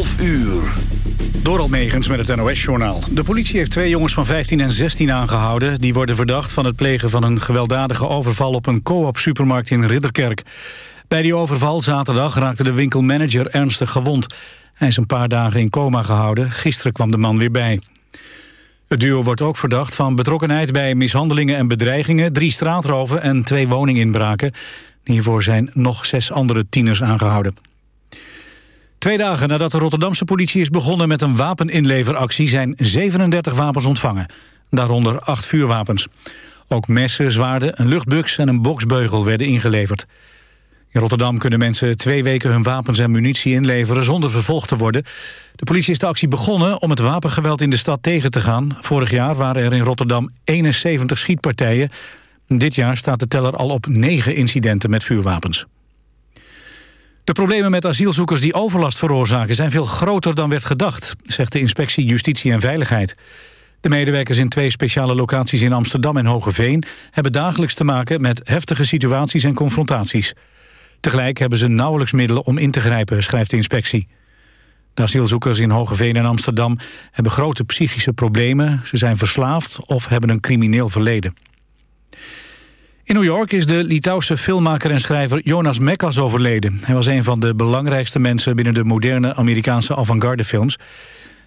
11 uur. Met het NOS-journaal. De politie heeft twee jongens van 15 en 16 aangehouden. Die worden verdacht van het plegen van een gewelddadige overval... op een co-op-supermarkt in Ridderkerk. Bij die overval zaterdag raakte de winkelmanager ernstig gewond. Hij is een paar dagen in coma gehouden. Gisteren kwam de man weer bij. Het duo wordt ook verdacht van betrokkenheid bij mishandelingen en bedreigingen... drie straatroven en twee woninginbraken. Hiervoor zijn nog zes andere tieners aangehouden. Twee dagen nadat de Rotterdamse politie is begonnen met een wapeninleveractie... zijn 37 wapens ontvangen, daaronder acht vuurwapens. Ook messen, zwaarden, een luchtbux en een boksbeugel werden ingeleverd. In Rotterdam kunnen mensen twee weken hun wapens en munitie inleveren... zonder vervolgd te worden. De politie is de actie begonnen om het wapengeweld in de stad tegen te gaan. Vorig jaar waren er in Rotterdam 71 schietpartijen. Dit jaar staat de teller al op 9 incidenten met vuurwapens. De problemen met asielzoekers die overlast veroorzaken... zijn veel groter dan werd gedacht, zegt de inspectie Justitie en Veiligheid. De medewerkers in twee speciale locaties in Amsterdam en Hogeveen... hebben dagelijks te maken met heftige situaties en confrontaties. Tegelijk hebben ze nauwelijks middelen om in te grijpen, schrijft de inspectie. De asielzoekers in Hogeveen en Amsterdam hebben grote psychische problemen. Ze zijn verslaafd of hebben een crimineel verleden. In New York is de Litouwse filmmaker en schrijver Jonas Mekas overleden. Hij was een van de belangrijkste mensen binnen de moderne Amerikaanse avant-garde films.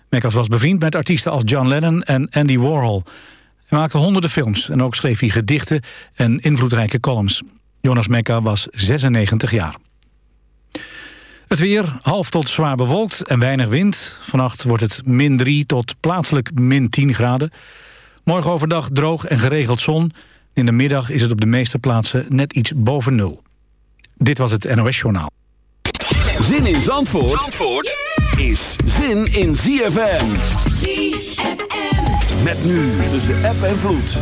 Mekas was bevriend met artiesten als John Lennon en Andy Warhol. Hij maakte honderden films en ook schreef hij gedichten en invloedrijke columns. Jonas Mekka was 96 jaar. Het weer half tot zwaar bewolkt en weinig wind. Vannacht wordt het min 3 tot plaatselijk min 10 graden. Morgen overdag droog en geregeld zon... In de middag is het op de meeste plaatsen net iets boven nul. Dit was het NOS Journaal. Zin in Zandvoort, Zandvoort is zin in ZFM. ZFM. Met nu tussen app en vloed.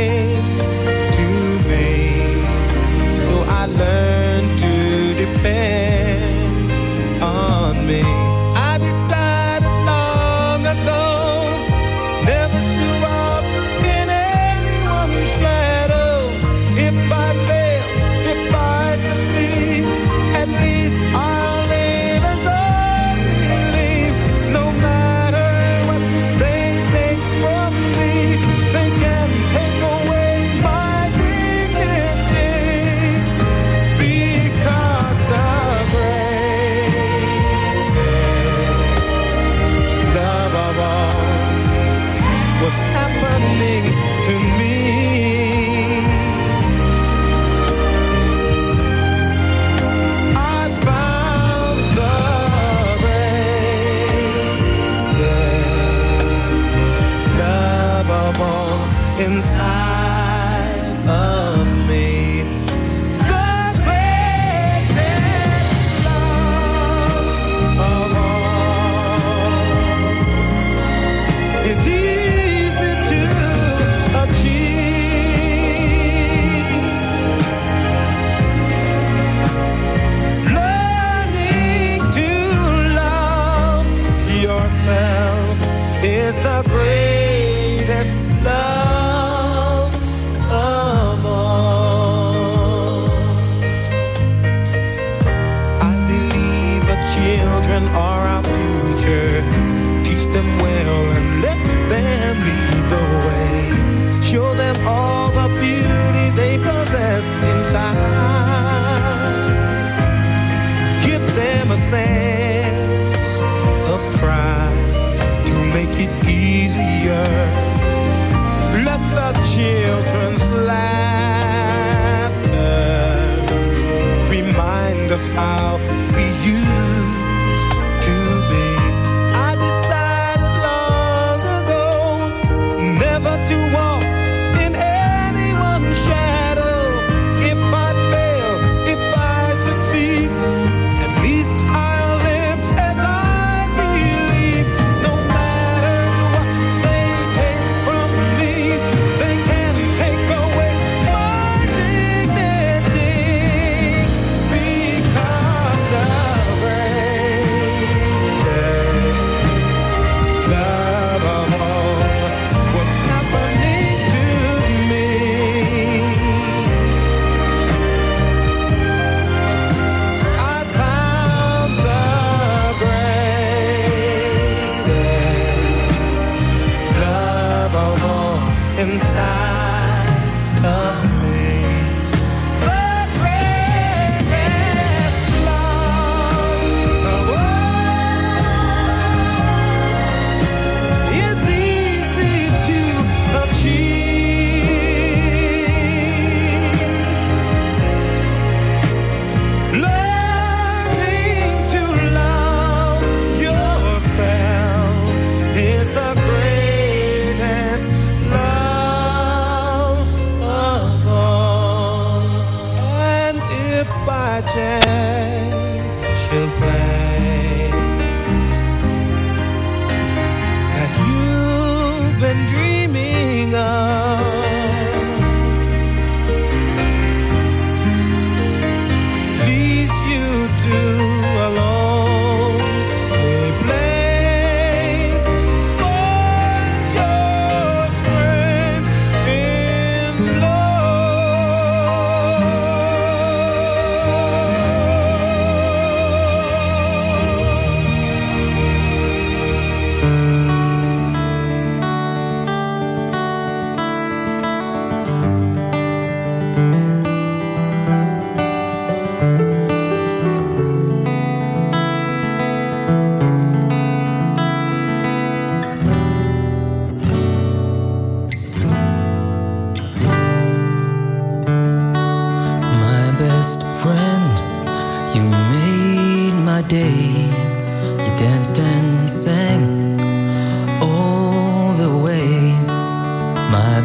inside.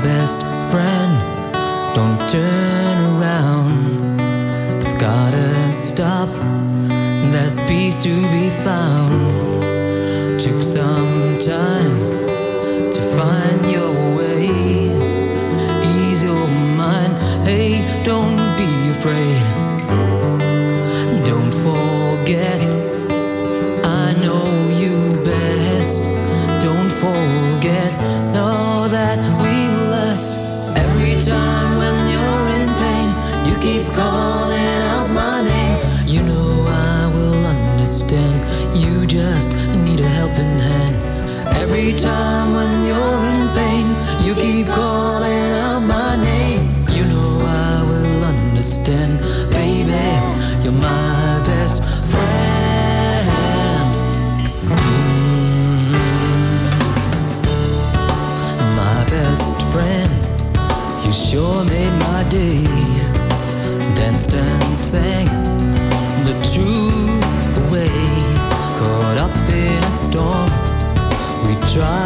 best friend. Don't turn around. It's gotta stop. There's peace to be found. Took some time. try.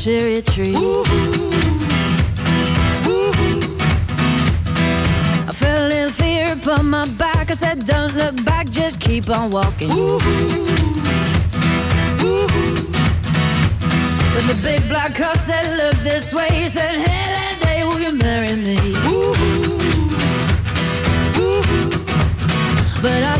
cherry tree. I felt a little fear upon my back. I said, Don't look back, just keep on walking. But the big black horse said, Look this way. He said, Hey, that day, will you marry me? But I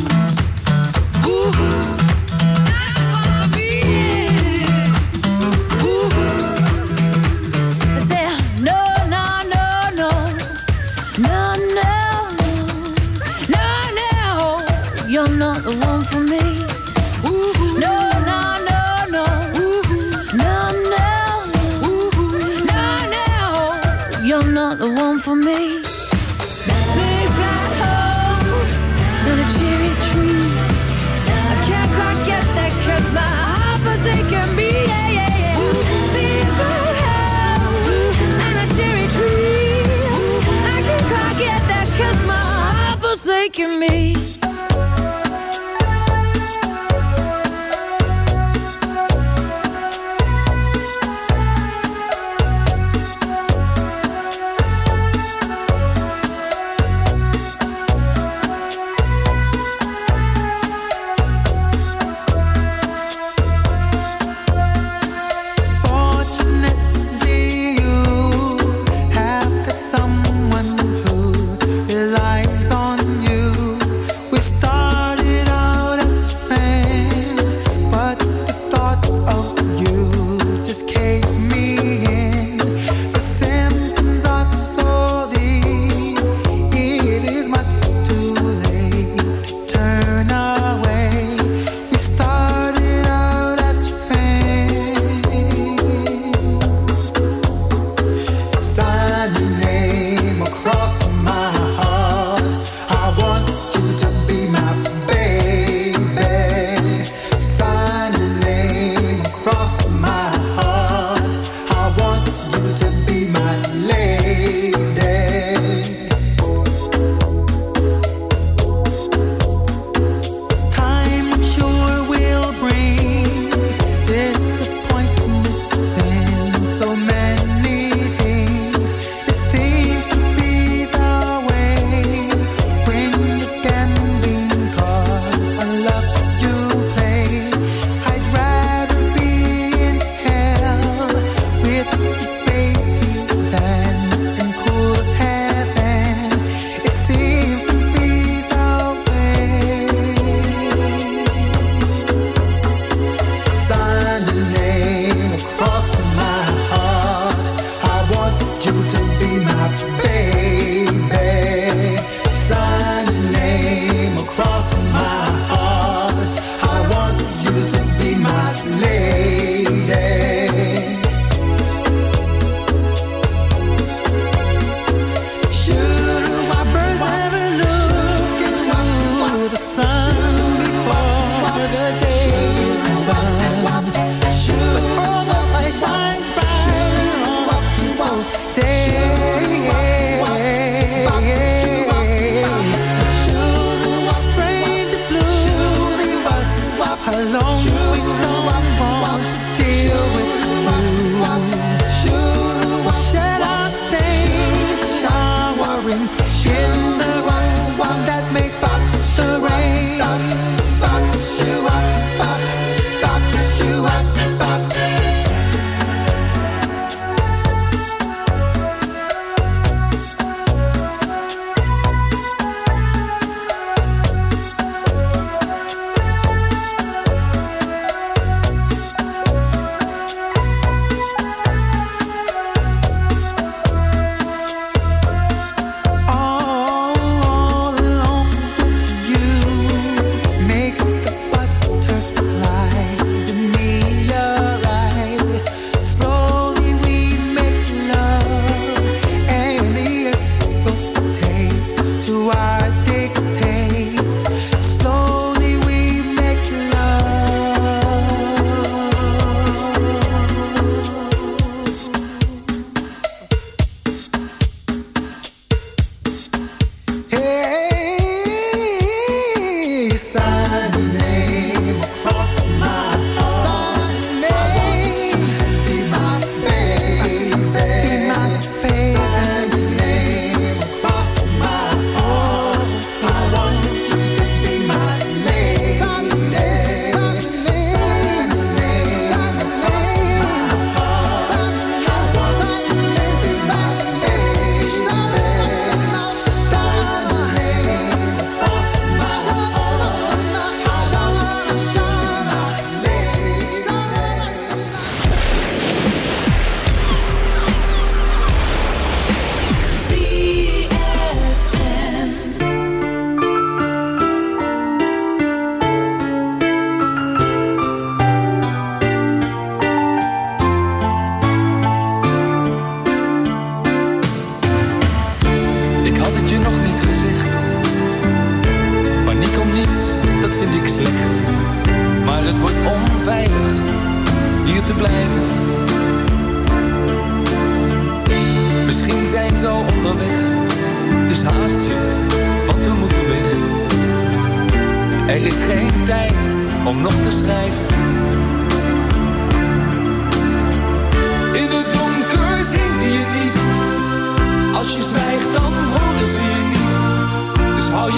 You're not the one for me.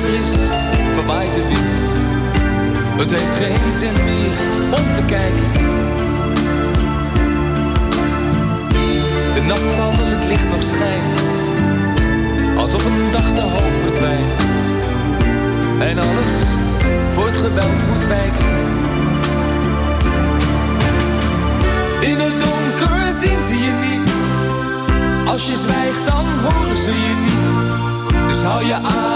wat is, verwaait wind. Het heeft geen zin meer om te kijken. De nacht valt als het licht nog schijnt. Als op een dag de hoop verdwijnt. En alles voor het geweld moet wijken. In het donker zien ze je niet. Als je zwijgt dan horen ze je niet. Dus hou je aan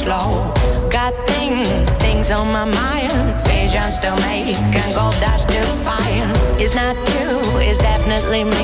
slow. Got things, things on my mind. Visions to make and gold dust to find. It's not you, it's definitely me.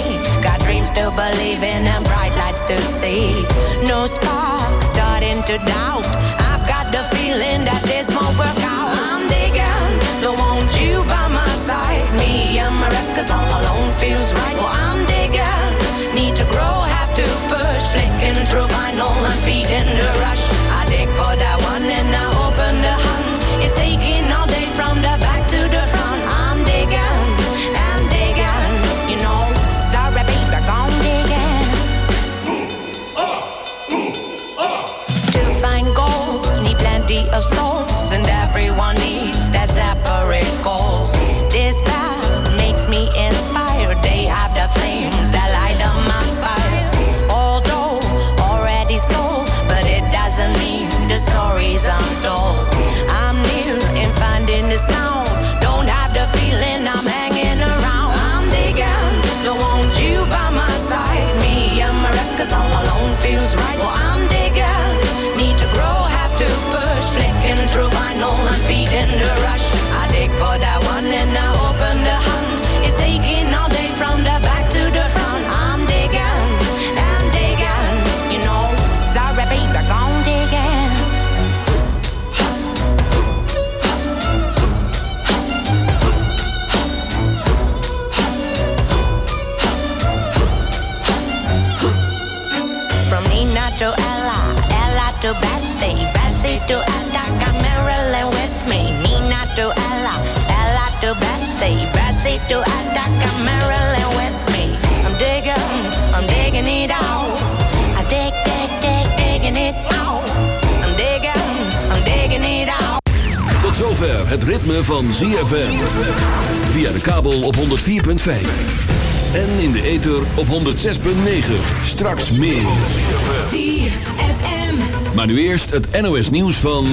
with me. I'm digging, I'm digging it out. I dig, dig, dig, it out. I'm digging, I'm digging it out. Tot zover het ritme van ZFM. Via de kabel op 104.5. En in de ether op 106.9. Straks meer. Maar nu eerst het NOS nieuws van...